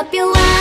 up your life.